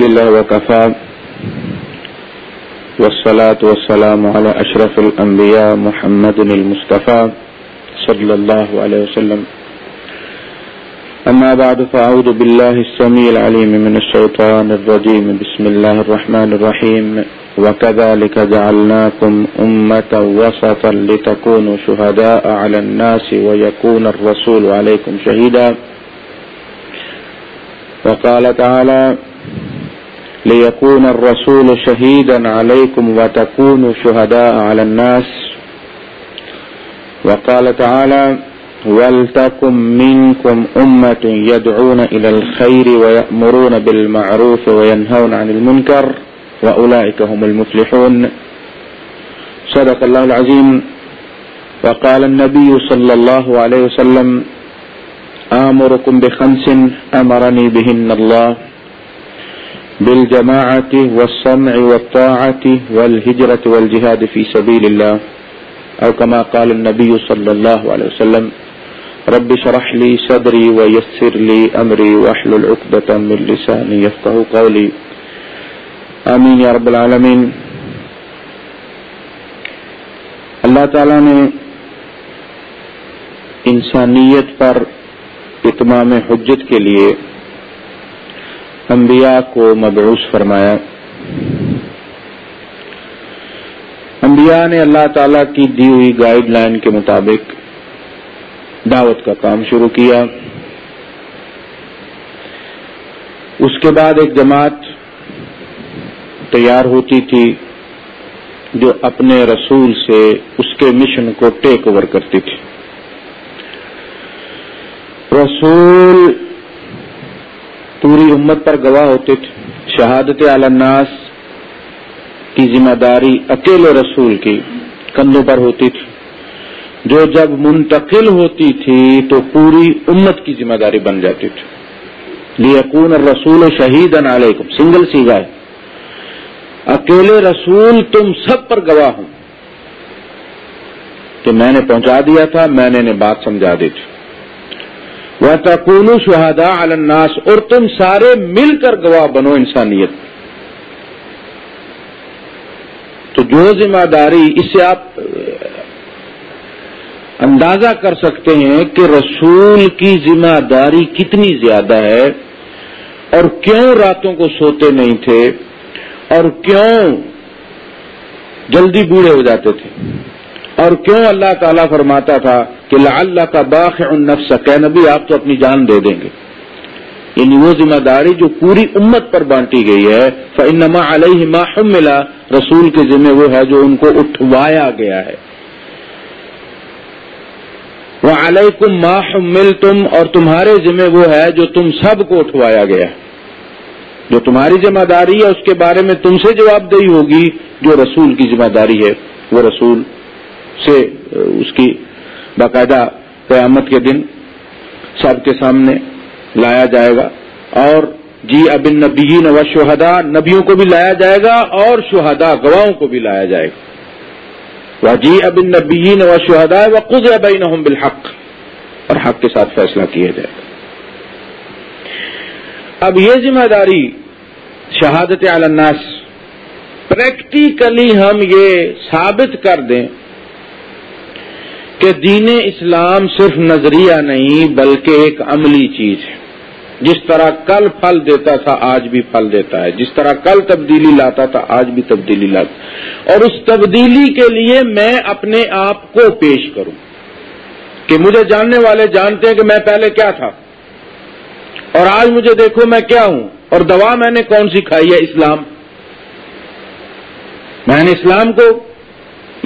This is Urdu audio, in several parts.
الله وكفى، والصلاة والسلام على أشرف الأنبياء محمد المصطفى صلى الله عليه وسلم. أما بعد، فأعوذ بالله السميع العليم من الشيطان الرجيم. بسم الله الرحمن الرحيم. وكذلك جعلناكم أمة وسطا لتكونوا شهداء على الناس ويكون الرسول عليكم شهيدا. وقال تعالى ليكون الرسول شهيدا عليكم وتكونوا شهداء على الناس. وقال تعالى ولتكن منكم أمة يدعون إلى الخير ويأمرون بالمعروف وينهون عن المنكر وأولئك هم المفلحون. صدق الله العظيم. وقال النبي صلى الله عليه وسلم آمركم بخمس أمرني بهن الله. بالجماعة والسمع والطاعة والهجرة والجهاد في سبيل الله. أو كما قال النبي صلى الله عليه وسلم، رب شرح لي صدري ويسر لي أمري وأحل العقدة من لساني يفقه قولي. آمين يا رب العالمين. اللہ تعالیٰ نے انسانیت پر اتمام حجت کے لیے انبیاء کو مبعوث فرمایا۔ انبیاء نے اللہ تعالی کی دی ہوئی گائیڈ لائن کے مطابق دعوت کا کام شروع کیا۔ اس کے بعد ایک جماعت تیار ہوتی تھی جو اپنے رسول سے اس کے مشن کو ٹیک اوور کرتی تھی۔ رسول پوری امت پر گواہ ہوتے تھے۔ شہادت الناس کی ذمہ داری اکیلے رسول کی کندھوں پر ہوتی تھی۔ جو جب منتقل ہوتی تھی تو پوری امت کی ذمہ داری بن جاتی تھی۔ لیکون رسول شہید علیکم، سنگل سی گائے اکیلے رسول تم سب پر گواہ ہوں۔ تو میں نے پہنچا دیا تھا، میں نے بات سمجھا دی تھی۔ وہ تکون شہادا الناس اور تم سارے مل کر گواہ بنو انسانیت۔ تو جو ذمہ داری اس سے آپ اندازہ کر سکتے ہیں کہ رسول کی ذمہ داری کتنی زیادہ ہے اور کیوں راتوں کو سوتے نہیں تھے اور کیوں جلدی بوڑھے ہو جاتے تھے۔ اور کیوں اللہ تعالیٰ فرماتا تھا کہ اللہ کا باخ النفس کہ نبی، آپ تو اپنی جان دے دیں گے۔ یعنی وہ ذمہ داری جو پوری امت پر بانٹی گئی ہے فنما علیہ ما ملا رسول کے ذمہ وہ ہے جو ان کو اٹھوایا گیا ہے۔ وہ علیکم ما مل تم اور تمہارے ذمہ وہ ہے جو تم سب کو اٹھوایا گیا جو تمہاری ذمہ داری ہے، اس کے بارے میں تم سے جواب دہی ہوگی، جو رسول کی ذمہ داری ہے، وہ رسول سے، اس کی باقاعدہ قیامت کے دن سب کے سامنے لایا جائے گا اور جی ابن نبیین و شہدا نبیوں کو بھی لایا جائے گا اور شہدا گواہوں کو بھی لایا جائے گا۔ وہ جی ابن نبیین و شہدا و خود ابین بالحق، اور حق کے ساتھ فیصلہ کیا جائے۔ گا اب یہ ذمہ داری شہادت الناس پریکٹیکلی ہم یہ ثابت کر دیں کہ دین اسلام صرف نظریہ نہیں بلکہ ایک عملی چیز ہے۔ جس طرح کل پھل دیتا تھا، آج بھی پھل دیتا ہے۔ جس طرح کل تبدیلی لاتا تھا، آج بھی تبدیلی لاتا اور اس تبدیلی کے لیے میں اپنے آپ کو پیش کروں کہ مجھے جاننے والے جانتے ہیں کہ میں پہلے کیا تھا۔ اور آج مجھے دیکھو میں کیا ہوں۔ اور دوا میں نے کون سی کھائی ہے؟ اسلام۔ میں نے اسلام کو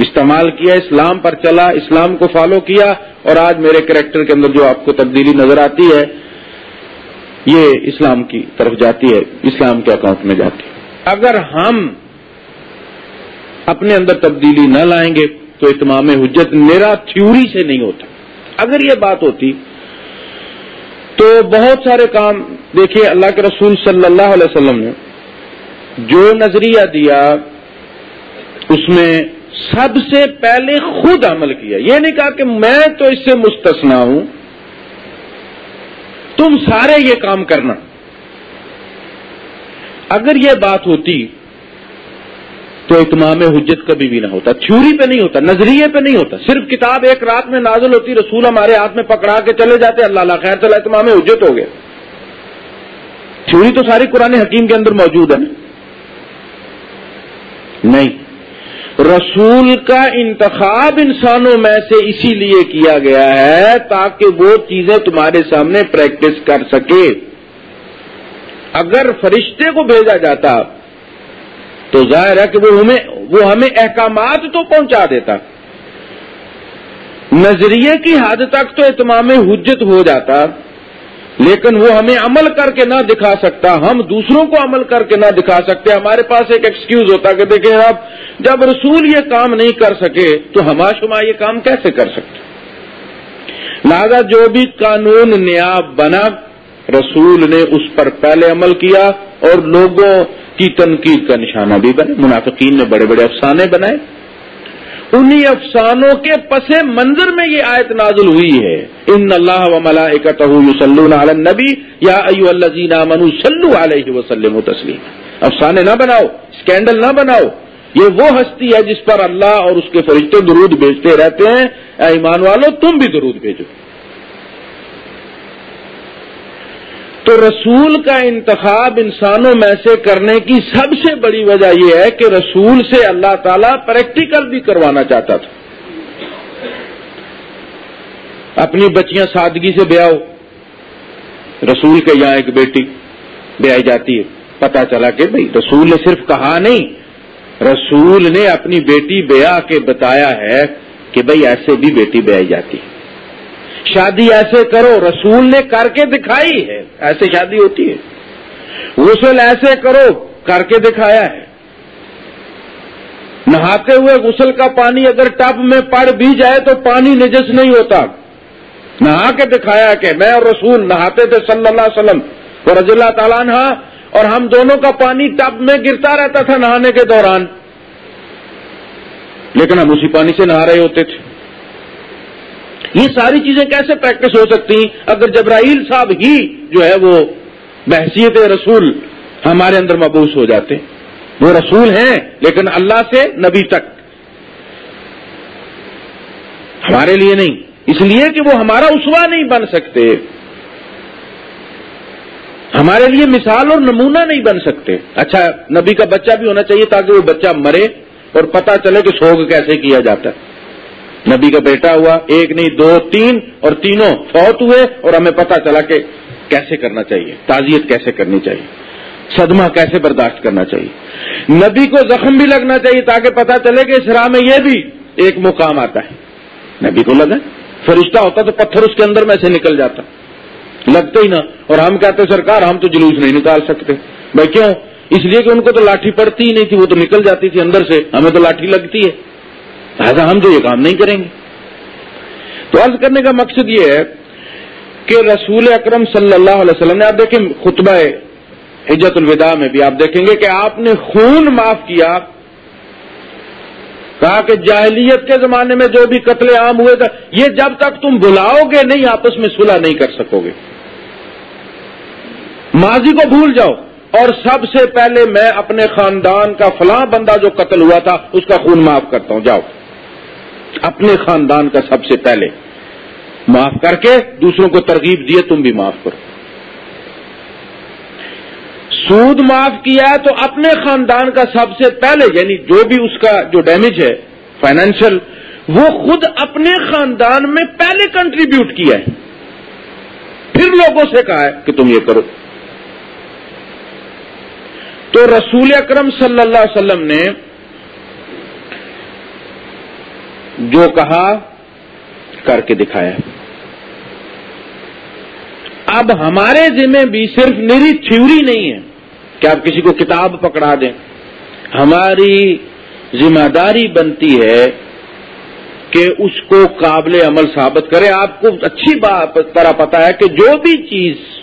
استعمال کیا، اسلام پر چلا، اسلام کو فالو کیا اور آج میرے کریکٹر کے اندر جو آپ کو تبدیلی نظر آتی ہے، یہ اسلام کی طرف جاتی ہے، اسلام کے اکاؤنٹ میں جاتی ہے۔ اگر ہم اپنے اندر تبدیلی نہ لائیں گے تو اتمام حجت میرا تھیوری سے نہیں ہوتا۔ اگر یہ بات ہوتی تو بہت سارے کام، دیکھیے اللہ کے رسول صلی اللہ علیہ وسلم نے جو نظریہ دیا، اس میں سب سے پہلے خود عمل کیا۔ یہ نہیں کہا کہ میں تو اس سے مستثنا ہوں۔ تم سارے یہ کام کرنا۔ اگر یہ بات ہوتی تو اتمام حجت کبھی بھی نہ ہوتا۔ تھیوری پہ نہیں ہوتا، نظریے پہ نہیں ہوتا۔ صرف کتاب ایک رات میں نازل ہوتی، رسول ہمارے ہاتھ میں پکڑا کے چلے جاتے، اللہ اللہ خیر چلا، اتمام حجت ہو گیا۔ تھیوری تو ساری قرآن حکیم کے اندر موجود ہے نا؟ نہیں۔ رسول کا انتخاب انسانوں میں سے اسی لیے کیا گیا ہے تاکہ وہ چیزیں تمہارے سامنے پریکٹس کر سکے۔ اگر فرشتے کو بھیجا جاتا تو ظاہر ہے کہ وہ ہمیں وہ ہمیں احکامات تو پہنچا دیتا۔ نظریے کی حد تک تو اتمام حجت ہو جاتا۔ لیکن وہ ہمیں عمل کر کے نہ دکھا سکتا، ہم دوسروں کو عمل کر کے نہ دکھا سکتے۔ ہمارے پاس ایک ایکسکیوز ہوتا کہ دیکھیں اب جب رسول یہ کام نہیں کر سکے تو ہما شما یہ کام کیسے کر سکتے؟ لہذا جو بھی قانون نیاب بنا، رسول نے اس پر پہلے عمل کیا اور لوگوں کی تنقید کا نشانہ بھی بنے منافقین نے بڑے بڑے افسانے بنائے۔ انہی افسانوں کے پس منظر میں یہ آیت نازل ہوئی ہے۔ ان اللہ و علی النبی یا ایو اللہ منو صلو علیہ وسلم تسلیم۔ افسانے نہ بناؤ، اسکینڈل نہ بناؤ۔ یہ وہ ہستی ہے جس پر اللہ اور اس کے فرشتے درود بھیجتے رہتے ہیں۔ اے ایمان والو، تم بھی درود بھیجو۔ تو رسول کا انتخاب انسانوں میں سے کرنے کی سب سے بڑی وجہ یہ ہے کہ رسول سے اللہ تعالیٰ پریکٹیکل بھی کروانا چاہتا تھا۔ اپنی بچیاں سادگی سے بیاؤ رسول کے یہاں ایک بیٹی بیائی جاتی ہے۔ پتا چلا کہ بھائی رسول نے صرف کہا نہیں، رسول نے اپنی بیٹی بیا کے بتایا ہے کہ بھائی ایسے بھی بیٹی بیائی جاتی ہے۔ شادی ایسے کرو، رسول نے کر کے دکھائی ہے۔ ایسے شادی ہوتی ہے۔ غسل ایسے کرو، کر کے دکھایا ہے۔ نہاتے ہوئے غسل کا پانی اگر ٹب میں پڑ بھی جائے تو پانی نجس نہیں ہوتا۔ نہا کے دکھایا کہ میں اور رسول نہاتے تھے صلی اللہ علیہ وسلم۔ اور رضی اللہ تعالیٰ نہا اور ہم دونوں کا پانی ٹب میں گرتا رہتا تھا نہانے کے دوران۔ لیکن ہم اسی پانی سے نہا رہے ہوتے تھے۔ یہ ساری چیزیں کیسے پریکٹس ہو سکتی ہیں؟ اگر جبرائیل صاحب ہی جو ہے وہ بحثیت رسول ہمارے اندر مبوس ہو جاتے وہ رسول ہیں، لیکن اللہ سے نبی تک۔ ہمارے لیے نہیں۔ اس لیے کہ وہ ہمارا اسوا نہیں بن سکتے۔ ہمارے لیے مثال اور نمونہ نہیں بن سکتے۔ اچھا نبی کا بچہ بھی ہونا چاہیے تاکہ وہ بچہ مرے اور پتا چلے کہ سوگ کیسے کیا جاتا ہے۔ نبی کا بیٹا ہوا، ایک نہیں، دو، تین، اور تینوں فوت ہوئے اور ہمیں پتا چلا کہ کیسے کرنا چاہیے، تعزیت کیسے کرنی چاہیے، صدمہ کیسے برداشت کرنا چاہیے۔ نبی کو زخم بھی لگنا چاہیے تاکہ پتا چلے کہ اس راہ میں یہ بھی ایک مقام آتا ہے۔ نبی کو لگا، فرشتہ ہوتا تو پتھر اس کے اندر میں سے نکل جاتا۔ لگتے ہی نہ، اور ہم کہتے سرکار، ہم تو جلوس نہیں نکال سکتے۔ بھائی کیوں؟ اس لیے کہ ان کو تو لاٹھی پڑتی ہی نہیں تھی، وہ تو نکل جاتی تھی اندر سے، ہمیں تو لاٹھی لگتی ہے۔ لہٰذا ہم تو یہ کام نہیں کریں گے۔ تو عرض کرنے کا مقصد یہ ہے کہ رسول اکرم صلی اللہ علیہ وسلم نے، آپ دیکھیں خطبہ حجت الوداع میں بھی آپ دیکھیں گے کہ آپ نے خون معاف کیا۔ کہا کہ جاہلیت کے زمانے میں جو بھی قتل عام ہوئے تھا یہ جب تک تم بلاؤ گے نہیں، آپس میں صلح نہیں کر سکو گے۔ ماضی کو بھول جاؤ۔ اور سب سے پہلے میں اپنے خاندان کا فلاں بندہ جو قتل ہوا تھا، اس کا خون معاف کرتا ہوں۔ جاؤ۔ اپنے خاندان کا سب سے پہلے۔ معاف کر کے دوسروں کو ترغیب دیے، تم بھی معاف کرو۔ سود معاف کیا ہے تو اپنے خاندان کا سب سے پہلے یعنی جو بھی اس کا جو ڈیمیج ہے فائنینشل وہ خود اپنے خاندان میں پہلے کنٹریبیوٹ کیا ہے۔ پھر لوگوں سے کہا ہے کہ تم یہ کرو۔ تو رسول اکرم صلی اللہ علیہ وسلم نے جو کہا کر کے دکھایا۔ اب ہمارے ذمہ بھی صرف میری تھیوری نہیں ہے کہ آپ کسی کو کتاب پکڑا دیں۔ ہماری ذمہ داری بنتی ہے کہ اس کو قابل عمل ثابت کرے۔ آپ کو اچھی بات طرح پتا ہے کہ جو بھی چیز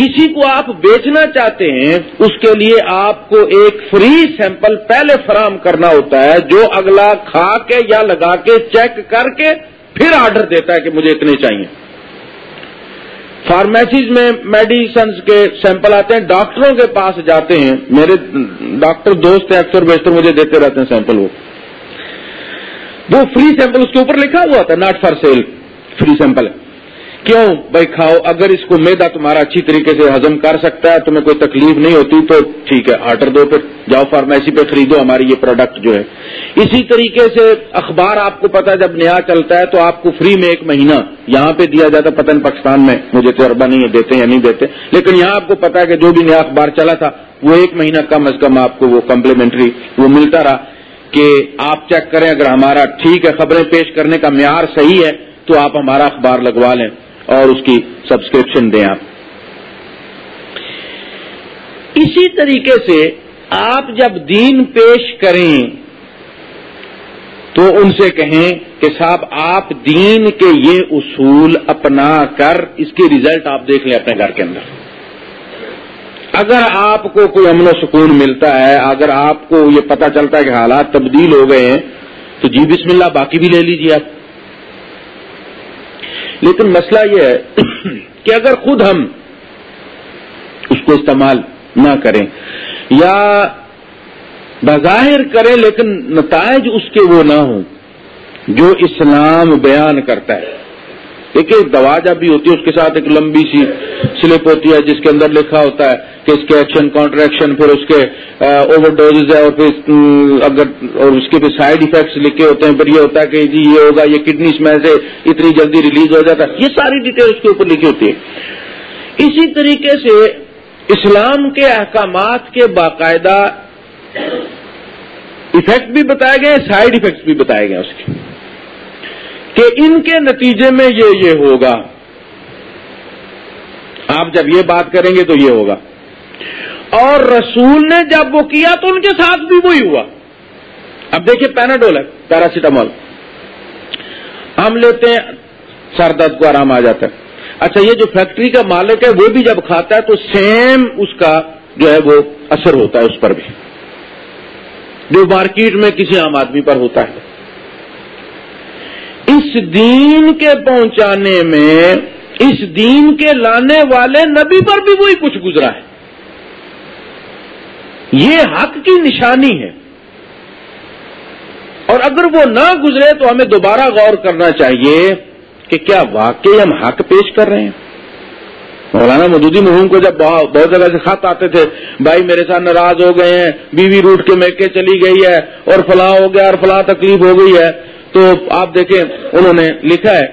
کسی کو آپ بیچنا چاہتے ہیں، اس کے لیے آپ کو ایک فری سیمپل پہلے فراہم کرنا ہوتا ہے، جو اگلا کھا کے یا لگا کے چیک کر کے پھر آرڈر دیتا ہے کہ مجھے اتنے چاہیے۔ فارمیسیز میں میڈیسنز کے سیمپل آتے ہیں، ڈاکٹروں کے پاس جاتے ہیں۔ میرے ڈاکٹر دوست ہیں، اکثر بیشتر مجھے دیتے رہتے ہیں سیمپل وہ۔ وہ فری سیمپل اس کے اوپر لکھا ہوا تھا not for sale free sample ہے کیوں؟ بھائی کھاؤ، اگر اس کو میدا تمہارا اچھی طریقے سے ہزم کر سکتا ہے، تمہیں کوئی تکلیف نہیں ہوتی، تو ٹھیک ہے، آرڈر دو پھر۔ جاؤ فارمیسی پہ خریدو، ہماری یہ پروڈکٹ جو ہے۔ اسی طریقے سے اخبار آپ کو پتا جب نیا چلتا ہے، تو آپ کو فری میں ایک مہینہ یہاں پہ دیا جاتا پتن پاکستان میں مجھے تجربہ نہیں ہے دیتے یا نہیں دیتے، لیکن یہاں آپ کو پتا ہے کہ جو بھی نیا اخبار چلا تھا، وہ ایک مہینہ کم از کم آپ کو وہ کمپلیمنٹری وہ ملتا رہا کہ آپ چیک کریں، اگر ہمارا ٹھیک ہے، خبریں پیش کرنے کا معیار صحیح ہے، تو آپ ہمارا اخبار لگوا لیں۔ اور اس کی سبسکرپشن دیں آپ۔ اسی طریقے سے آپ جب دین پیش کریں تو ان سے کہیں کہ صاحب آپ دین کے یہ اصول اپنا کر، اس کی ریزلٹ آپ دیکھ لیں اپنے گھر کے اندر۔ اگر آپ کو کوئی امن و سکون ملتا ہے، اگر آپ کو یہ پتا چلتا ہے کہ حالات تبدیل ہو گئے ہیں، تو جی بسم اللہ، باقی بھی لے لیجیے آپ۔ لیکن مسئلہ یہ ہے کہ اگر خود ہم اس کو استعمال نہ کریں یا بظاہر کریں لیکن نتائج اس کے وہ نہ ہوں جو اسلام بیان کرتا ہے۔ دیکھیے دوا جب بھی ہوتی ہے، اس کے ساتھ ایک لمبی سی سلپ ہوتی ہے، جس کے اندر لکھا ہوتا ہے کہ اس کے ایکشن کانٹریکشن پھر اس کے اوور ڈوز ہے، اور پھر اگر، اور اس کے پھر سائڈ افیکٹس لکھے ہوتے ہیں، پھر یہ ہوتا ہے کہ جی یہ ہوگا، یہ کڈنی میں سے اتنی جلدی ریلیز ہو جاتا ہے۔ یہ ساری ڈیٹیل اس کے اوپر لکھی ہوتی ہے۔ اسی طریقے سے اسلام کے احکامات کے باقاعدہ افیکٹ بھی بتائے گئے سائڈ افیکٹس بھی بتائے گئے اس کے۔ کہ ان کے نتیجے میں یہ یہ ہوگا۔ آپ جب یہ بات کریں گے تو یہ ہوگا۔ اور رسول نے جب وہ کیا تو ان کے ساتھ بھی وہی ہوا۔ اب دیکھیے پیناڈول ہے، پیراسیٹامول۔ ہم لیتے ہیں، سر درد کو آرام آ جاتا ہے۔ اچھا یہ جو فیکٹری کا مالک ہے، وہ بھی جب کھاتا ہے تو سیم اس کا جو ہے وہ اثر ہوتا ہے اس پر بھی۔ جو مارکیٹ میں کسی عام آدمی پر ہوتا ہے۔ اس دین کے پہنچانے میں، اس دین کے لانے والے نبی پر بھی وہی کچھ گزرا ہے۔ یہ حق کی نشانی ہے۔ اور اگر وہ نہ گزرے تو ہمیں دوبارہ غور کرنا چاہیے کہ کیا واقعی ہم حق پیش کر رہے ہیں۔ مولانا مدودی محوم کو جب بہت جگہ سے خط آتے تھے، بھائی میرے ساتھ ناراض ہو گئے ہیں، بیوی روٹ کے میکے چلی گئی ہے، اور فلاں ہو گیا اور فلاں تکلیف ہو گئی ہے۔ تو آپ دیکھیں، انہوں نے لکھا ہے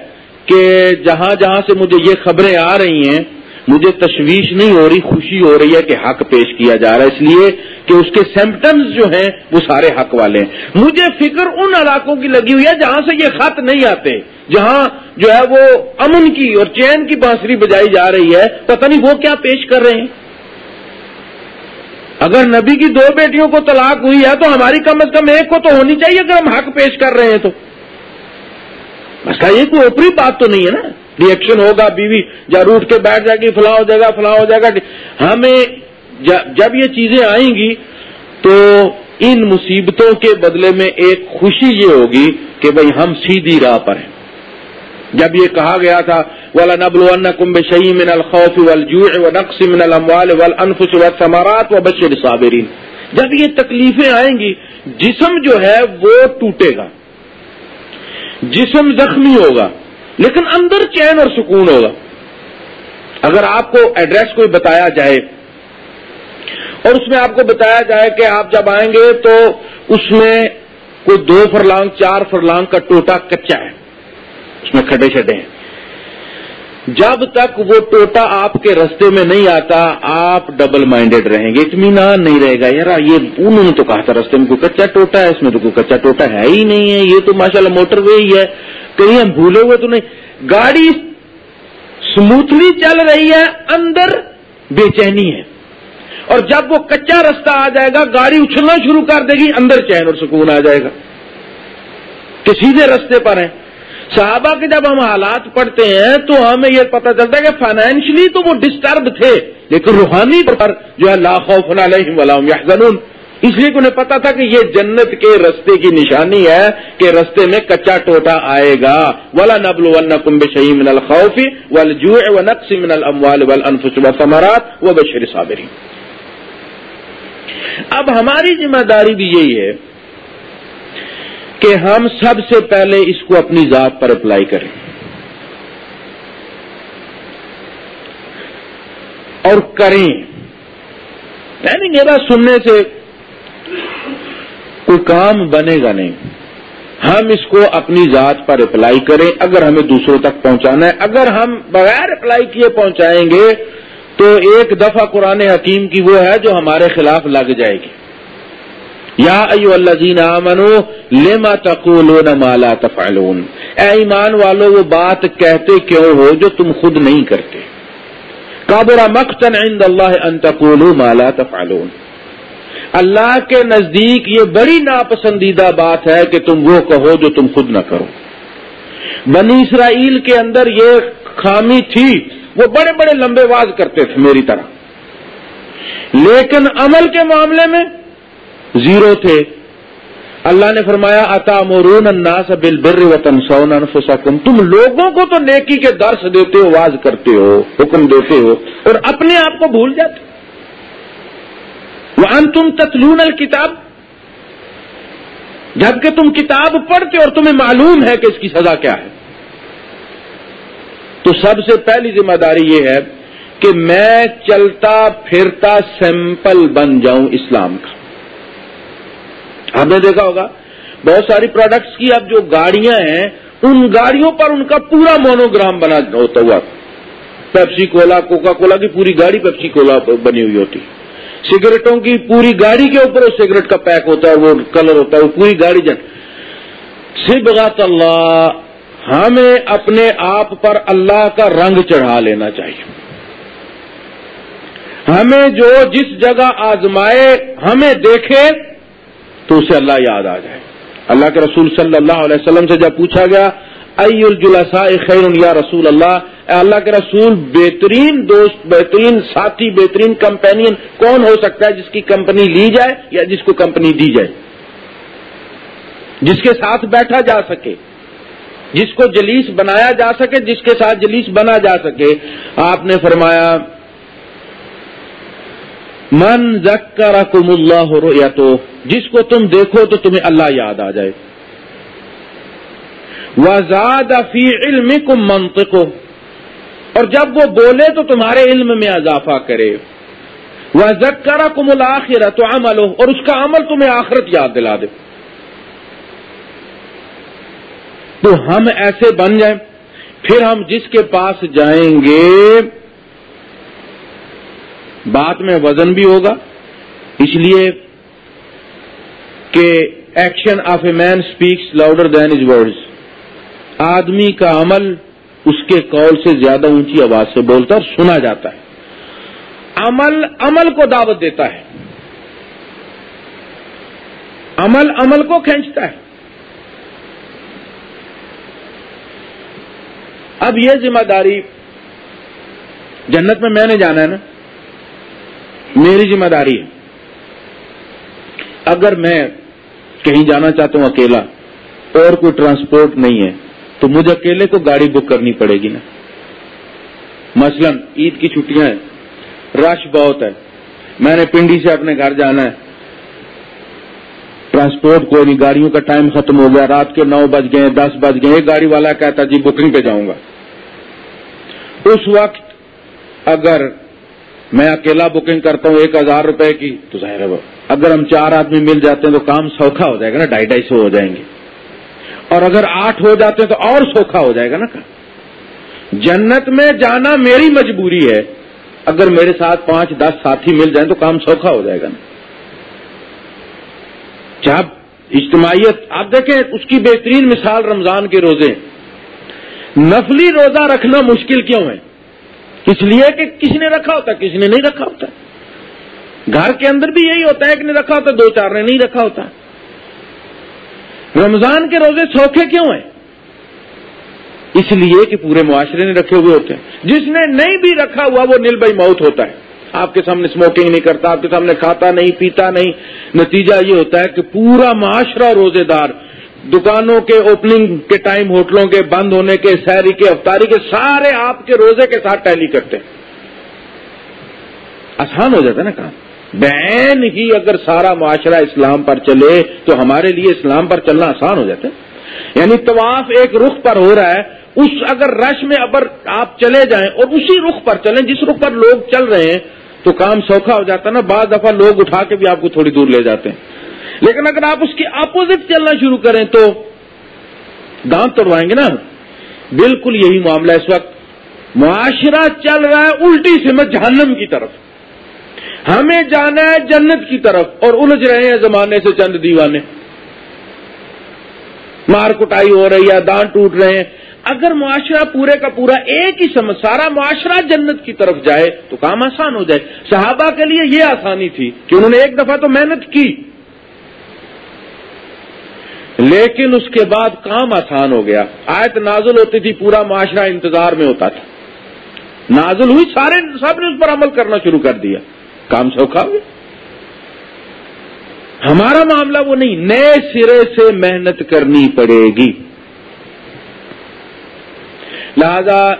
کہ جہاں جہاں سے مجھے یہ خبریں آ رہی ہیں، مجھے تشویش نہیں ہو رہی، خوشی ہو رہی ہے کہ حق پیش کیا جا رہا ہے۔ اس لیے کہ اس کے سمپٹمز جو ہیں، وہ سارے حق والے ہیں۔ مجھے فکر ان علاقوں کی لگی ہوئی ہے جہاں سے یہ خط نہیں آتے، جہاں جو ہے وہ امن کی اور چین کی بانسری بجائی جا رہی ہے۔ پتہ نہیں وہ کیا پیش کر رہے ہیں۔ اگر نبی کی دو بیٹیوں کو طلاق ہوئی ہے تو ہماری کم از کم ایک کو تو ہونی چاہیے اگر ہم حق پیش کر رہے ہیں تو۔ مسئلہ یہ کوئی اوپری بات تو نہیں ہے نا؟ ریئیکشن ہوگا، بیوی جب روٹ کے بیٹھ جائے گی، فلاں ہو جائے گا، فلاں ہو جائے گا۔ ہمیں جب یہ چیزیں آئیں گی تو ان مصیبتوں کے بدلے میں ایک خوشی یہ ہوگی کہ بھئی ہم سیدھی راہ پر ہیں۔ جب یہ کہا گیا تھا والا نبل کمب شہی من الخوف والجوع ونقص من الاموال والانفس والثمرات وبشر الصابرین جب یہ تکلیفیں آئیں گی، جسم جو ہے وہ ٹوٹے گا۔ جسم زخمی ہوگا، لیکن اندر چین اور سکون ہوگا۔ اگر آپ کو ایڈریس کوئی بتایا جائے اور اس میں آپ کو بتایا جائے کہ آپ جب آئیں گے تو اس میں کوئی دو فرلانگ، چار فرلانگ کا ٹوٹا کچا ہے۔ اس میں کھڈے شڈے ہیں۔ جب تک وہ ٹوٹا آپ کے رستے میں نہیں آتا، آپ ڈبل مائنڈیڈ رہیں گے، اطمینان نہیں رہے گا یار یہ انہوں نے تو کہا تھا رستے میں کوئی کچا ٹوٹا ہے، اس میں تو کوئی کچا ٹوٹا ہے ہی نہیں ہے، یہ تو ماشاءاللہ موٹر وے ہی ہے۔ کہیں ہم بھولے ہوئے تو نہیں۔ گاڑی سموتھلی چل رہی ہے، اندر بے چینی ہے۔ اور جب وہ کچا رستہ آ جائے گا، گاڑی اچھلنا شروع کر دے گی، اندر چین اور سکون آ جائے گا۔ کہ سیدھے رستے پر ہیں۔ صحابہ کے جب ہم حالات پڑھتے ہیں تو ہمیں یہ پتہ چلتا ہے کہ فائنینشلی تو وہ ڈسٹرب تھے، لیکن روحانی پر جو ہے لاکھوں فن علیہم ولام یحزنون۔ اس لیے انہیں پتا تھا کہ یہ جنت کے رستے کی نشانی ہے کہ رستے میں کچا ٹوٹا آئے گا۔ ولا نبل ون کمب شہی من الخوفی ولجو و نقص من الاموال والانفس والثمرات و بشر صابری اب ہماری ذمہ داری بھی یہی ہے کہ ہم سب سے پہلے اس کو اپنی ذات پر اپلائی کریں۔ اور کریں۔ یعنی میرا سننے سے کوئی کام بنے گا نہیں۔ ہم اس کو اپنی ذات پر اپلائی کریں، اگر ہمیں دوسروں تک پہنچانا ہے۔ اگر ہم بغیر اپلائی کیے پہنچائیں گے تو ایک دفعہ قرآن حکیم کی وہ ہے جو ہمارے خلاف لگ جائے گی۔ یا ایو اللہ جین منو لیما تقولون مالا تفعلون؟ اے ایمان والو، وہ بات کہتے کیوں ہو جو تم خود نہیں کرتے؟ کابرا مختن عند اللہ ان تقولوا مالا تفعلون۔ اللہ کے نزدیک یہ بڑی ناپسندیدہ بات ہے کہ تم وہ کہو جو تم خود نہ کرو۔ بنی اسرائیل کے اندر یہ خامی تھی، وہ بڑے بڑے لمبے واز کرتے تھے میری طرح۔ لیکن عمل کے معاملے میں زیرو تھے۔ اللہ نے فرمایا اتا مورون الناس بل بر وطن انفسکم تم لوگوں کو تو نیکی کے درس دیتے ہو، واز کرتے ہو، حکم دیتے ہو اور اپنے آپ کو بھول جاتے وہ تم تتلون الکتاب جبکہ تم کتاب پڑھتے اور تمہیں معلوم ہے کہ اس کی سزا کیا ہے۔ تو سب سے پہلی ذمہ داری یہ ہے کہ میں چلتا پھرتا سیمپل بن جاؤں اسلام کا۔ آپ نے دیکھا ہوگا، بہت ساری پروڈکٹس کی اب جو گاڑیاں ہیں، ان گاڑیوں پر ان کا پورا مونوگرام بنا ہوتا ہوا۔ پیپسی کولا کوکا کولا کی پوری گاڑی پیپسی کولا بنی ہوئی ہوتی۔ سگریٹوں کی پوری گاڑی کے اوپر وہ سگریٹ کا پیک ہوتا ہے، وہ کلر ہوتا ہے، وہ پوری گاڑی جن۔ سبغت اللہ، ہمیں اپنے آپ پر اللہ کا رنگ چڑھا لینا چاہیے۔ ہمیں جو جس جگہ آزمائے، ہمیں دیکھے تو اسے اللہ یاد آ جائے۔ اللہ کے رسول صلی اللہ علیہ وسلم سے جب پوچھا گیا ای الجلساء خیر یا رسول اللہ؟ اے اللہ کے رسول، بہترین دوست، بہترین ساتھی، بہترین کمپینین کون ہو سکتا ہے جس کی کمپنی لی جائے یا جس کو کمپنی دی جائے؟ جس کے ساتھ بیٹھا جا سکے، جس کو جلیس بنایا جا سکے، جس کے ساتھ جلیس بنا جا سکے۔ آپ نے فرمایا من ذکرکم اللہ یا تو جس کو تم دیکھو تو تمہیں اللہ یاد آ جائے۔ وزاد فی علمکم منطقو، اور جب وہ بولے تو تمہارے علم میں اضافہ کرے۔ وہ زکرا کم الآخر تو عمل ہو اور اس کا عمل تمہیں آخرت یاد دلا دے۔ تو ہم ایسے بن جائیں، پھر ہم جس کے پاس جائیں گے بات میں وزن بھی ہوگا، اس لیے کہ action of a man speaks louder than his words آدمی کا عمل اس کے قول سے زیادہ اونچی آواز سے بولتا اور سنا جاتا ہے۔ عمل عمل کو دعوت دیتا ہے۔ عمل عمل کو کھینچتا ہے۔ اب یہ ذمہ داری جنت میں میں نے جانا ہے نا۔ میری ذمہ داری ہے۔ اگر میں کہیں جانا چاہتا ہوں اکیلا اور کوئی ٹرانسپورٹ نہیں ہے، تو مجھے اکیلے کو گاڑی بک کرنی پڑے گی نا۔ مثلا عید کی چھٹیاں ہیں، رش بہت ہے۔ میں نے پنڈی سے اپنے گھر جانا ہے۔ ٹرانسپورٹ کوئی نہیں، گاڑیوں کا ٹائم ختم ہو گیا۔ رات کے نو بج گئے، دس بج گئے۔ ایک گاڑی والا کہتا جی بکنگ پہ جاؤں گا۔ اس وقت اگر میں اکیلا بکنگ کرتا ہوں ایک ہزار روپے کی، تو ظاہر ہے اگر ہم چار آدمی مل جاتے ہیں تو کام سوکھا ہو جائے گا نا، ڈھائی ڈھائی سو ہو جائیں گے۔ اور اگر آٹھ ہو جاتے ہیں تو اور سوکھا ہو جائے گا نا۔ جنت میں جانا میری مجبوری ہے۔ اگر میرے ساتھ پانچ، دس ساتھی مل جائیں تو کام سوکھا ہو جائے گا نا۔ جب اجتماعیت، آپ دیکھیں اس کی بہترین مثال رمضان کے روزے۔ نفلی روزہ رکھنا مشکل کیوں ہے؟ اس لیے کہ کسی نے رکھا ہوتا کسی نے نہیں رکھا ہوتا۔ گھر کے اندر بھی یہی ہوتا ہے کہ نہیں رکھا ہوتا دو چار نے نہیں رکھا ہوتا۔ رمضان کے روزے سوکھے کیوں ہیں؟ اس لیے کہ پورے معاشرے نے رکھے ہوئے ہوتے ہیں۔ جس نے نہیں بھی رکھا ہوا، وہ نل بھائی موت ہوتا ہے۔ آپ کے سامنے اسموکنگ نہیں کرتا، آپ کے سامنے کھاتا نہیں، پیتا نہیں۔ نتیجہ یہ ہوتا ہے کہ پورا معاشرہ روزے دار دکانوں کے اوپننگ کے ٹائم ہوٹلوں کے بند ہونے کے سیری کے افطاری کے سارے آپ کے روزے کے ساتھ ٹیلی کرتے ہیں۔ آسان ہو جاتا ہے نا کام۔ بین ہی اگر سارا معاشرہ اسلام پر چلے تو ہمارے لیے اسلام پر چلنا آسان ہو جاتا ہے۔ یعنی طواف ایک رخ پر ہو رہا ہے، اس اگر رش میں اگر آپ چلے جائیں اور اسی رخ پر چلیں، جس رخ پر لوگ چل رہے ہیں، تو کام سوکھا ہو جاتا ہے نا۔ بعض دفعہ لوگ اٹھا کے بھی آپ کو تھوڑی دور لے جاتے ہیں۔ لیکن اگر آپ اس کے اپوزٹ چلنا شروع کریں تو دانت توڑوائیں گے نا؟ بالکل یہی معاملہ اس وقت۔ معاشرہ چل رہا ہے الٹی سمت جہنم کی طرف۔ ہمیں جانا ہے جنت کی طرف اور الجھ رہے ہیں زمانے سے چند دیوانے۔ مار کٹائی ہو رہی ہے دان ٹوٹ رہے ہیں۔ اگر معاشرہ پورے کا پورا ایک ہی سمجھ، سارا معاشرہ جنت کی طرف جائے تو کام آسان ہو جائے۔ صحابہ کے لیے یہ آسانی تھی کہ انہوں نے ایک دفعہ تو محنت کی۔ لیکن اس کے بعد کام آسان ہو گیا۔ آیت نازل ہوتی تھی، پورا معاشرہ انتظار میں ہوتا تھا۔ نازل ہوئی، سارے سب نے اس پر عمل کرنا شروع کر دیا۔ کام سوکھا ہو گیا۔ ہمارا معاملہ وہ نہیں، نئے سرے سے محنت کرنی پڑے گی۔ لہذا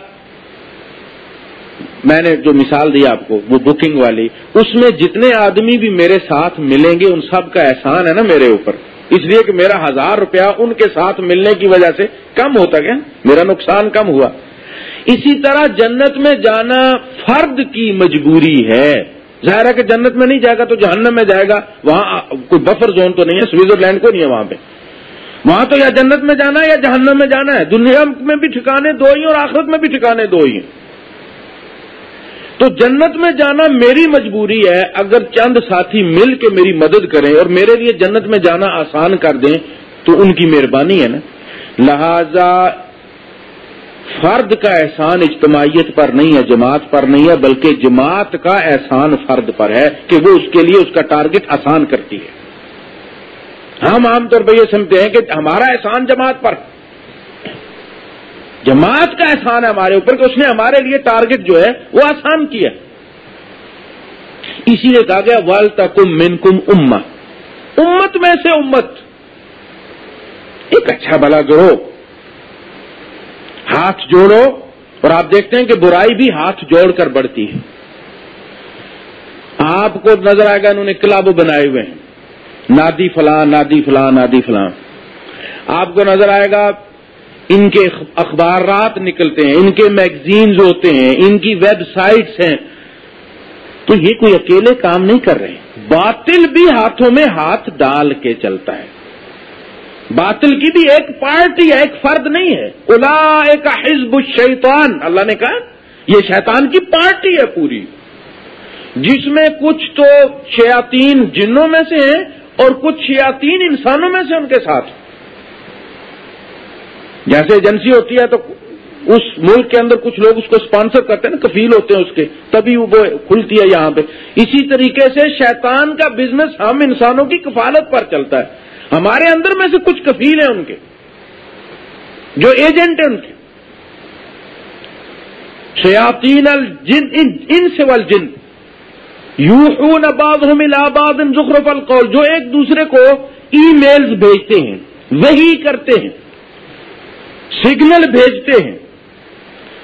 میں نے جو مثال دی آپ کو، وہ بکنگ والی، اس میں جتنے آدمی بھی میرے ساتھ ملیں گے، ان سب کا احسان ہے نا میرے اوپر۔ اس لیے کہ میرا ہزار روپیہ ان کے ساتھ ملنے کی وجہ سے کم ہوتا گیا، میرا نقصان کم ہوا۔ اسی طرح جنت میں جانا فرد کی مجبوری ہے۔ ظاہر ہے کہ جنت میں نہیں جائے گا تو جہنم میں جائے گا، وہاں کوئی بفر زون تو نہیں ہے، سوئٹزرلینڈ کو نہیں ہے وہاں پہ۔ وہاں تو یا جنت میں جانا ہے یا جہنم میں جانا ہے۔ دنیا میں بھی ٹھکانے دو ہی اور آخرت میں بھی ٹھکانے دو ہی ہیں۔ تو جنت میں جانا میری مجبوری ہے، اگر چند ساتھی مل کے میری مدد کریں اور میرے لیے جنت میں جانا آسان کر دیں، تو ان کی مہربانی ہے نا۔ لہذا فرد کا احسان اجتماعیت پر نہیں ہے، جماعت پر نہیں ہے، بلکہ جماعت کا احسان فرد پر ہے کہ وہ اس کے لیے اس کا ٹارگٹ آسان کرتی ہے۔ ہم عام طور پہ یہ سمجھتے ہیں کہ ہمارا احسان جماعت پر۔ جماعت کا احسان ہے ہمارے اوپر کہ اس نے ہمارے لیے ٹارگٹ جو ہے وہ آسان کیا اسی لیے کہا گیا، ول تکم من کم امت میں سے امت۔ ایک اچھا بلا کرو ہاتھ جوڑو اور آپ دیکھتے ہیں کہ برائی بھی ہاتھ جوڑ کر بڑھتی ہے۔ آپ کو نظر آئے گا انہوں نے کلب بنائے ہوئے ہیں۔ نادی فلاں نادی فلاں نادی فلاں۔ آپ کو نظر آئے گا ان کے اخبارات نکلتے ہیں، ان کے میگزینز ہوتے ہیں، ان کی ویب سائٹس ہیں۔ تو یہ کوئی اکیلے کام نہیں کر رہے باطل بھی ہاتھوں میں ہاتھ ڈال کے چلتا ہے۔ باطل کی بھی ایک پارٹی ہے، ایک فرد نہیں ہے۔ الا ایک حزب الشیطان۔ اللہ نے کہا، یہ شیطان کی پارٹی ہے پوری۔ جس میں کچھ تو شیاطین جنوں میں سے ہیں اور کچھ شیاطین انسانوں میں سے ان کے ساتھ۔ ہیں جیسے ایجنسی ہوتی ہے تو اس ملک کے اندر کچھ لوگ اس کو اسپانسر کرتے ہیں نا، کفیل ہوتے ہیں اس کے، تبھی وہ کھلتی ہے یہاں پہ۔ اسی طریقے سے شیطان کا بزنس ہم انسانوں کی کفالت پر چلتا ہے۔ ہمارے اندر میں سے کچھ کفیل ہیں ان کے، جو ایجنٹ ہیں ان کے۔ شیاطین الجن، ان سے والجن یو نباد آباد زخرف القول۔ جو ایک دوسرے کو ای میلز بھیجتے ہیں، وہی کرتے ہیں۔ سگنل بھیجتے ہیں۔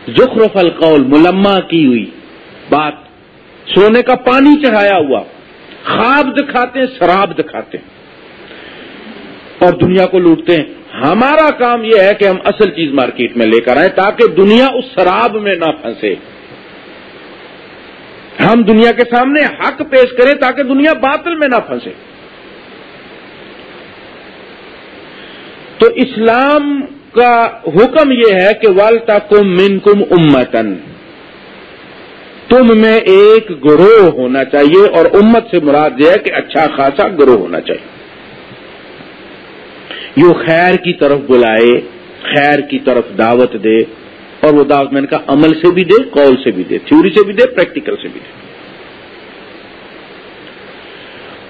زخرف القول، ملما کی ہوئی بات۔ سونے کا پانی چڑھایا ہوا۔ خواب دکھاتے ہیں، شراب دکھاتے ہیں۔ اور دنیا کو لوٹتے ہیں۔ ہمارا کام یہ ہے کہ ہم اصل چیز مارکیٹ میں لے کر آئیں تاکہ دنیا اس شراب میں نہ پھنسے۔ ہم دنیا کے سامنے حق پیش کریں تاکہ دنیا باطل میں نہ پھنسے۔ تو اسلام کا حکم یہ ہے کہ والتا کم من کم امتن تم میں ایک گروہ ہونا چاہیے اور امت سے مراد یہ ہے کہ اچھا خاصا گروہ ہونا چاہیے۔ یو خیر کی طرف بلائے، خیر کی طرف دعوت دے اور وہ دعوت میں نے کہا عمل سے بھی دے، قول سے بھی دے تھیوری سے بھی دے پریکٹیکل سے بھی دے۔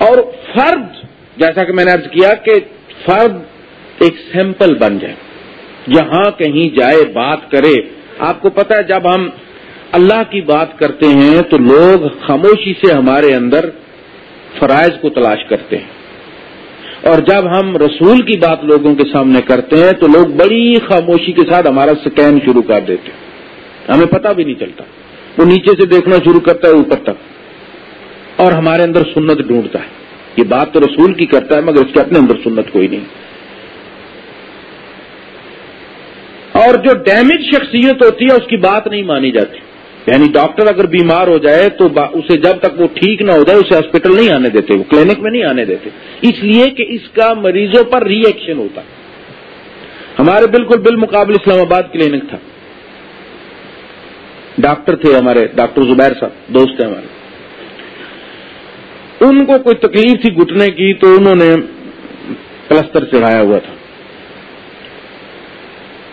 اور فرد، جیسا کہ میں نے ارض کیا کہ فرد ایک سیمپل بن جائے۔ جہاں کہیں جائے بات کرے۔ آپ کو پتا ہے جب ہم اللہ کی بات کرتے ہیں تو لوگ خاموشی سے ہمارے اندر فرائض کو تلاش کرتے ہیں۔ اور جب ہم رسول کی بات لوگوں کے سامنے کرتے ہیں تو لوگ بڑی خاموشی کے ساتھ ہمارا سکین شروع کر دیتے ہیں۔ ہمیں پتہ بھی نہیں چلتا۔ وہ نیچے سے دیکھنا شروع کرتا ہے، اوپر تک۔ اور ہمارے اندر سنت ڈھونڈتا ہے۔ یہ بات تو رسول کی کرتا ہے، مگر اس کے اپنے اندر سنت کوئی نہیں۔ اور جو ڈیمیج شخصیت ہوتی ہے، اس کی بات نہیں مانی جاتی۔ یعنی ڈاکٹر اگر بیمار ہو جائے تو اسے جب تک وہ ٹھیک نہ ہو جائے، اسے ہاسپٹل نہیں آنے دیتے، وہ کلینک میں نہیں آنے دیتے۔ اس لیے کہ اس کا مریضوں پر ری ایکشن ہوتا۔ ہمارے بالکل بالمقابل اسلام آباد کلینک تھا۔ ڈاکٹر تھے ہمارے ڈاکٹر زبیر صاحب، دوست ہیں ہمارے۔ ان کو کوئی تکلیف تھی گٹنے کی، تو انہوں نے پلستر چڑھایا ہوا تھا۔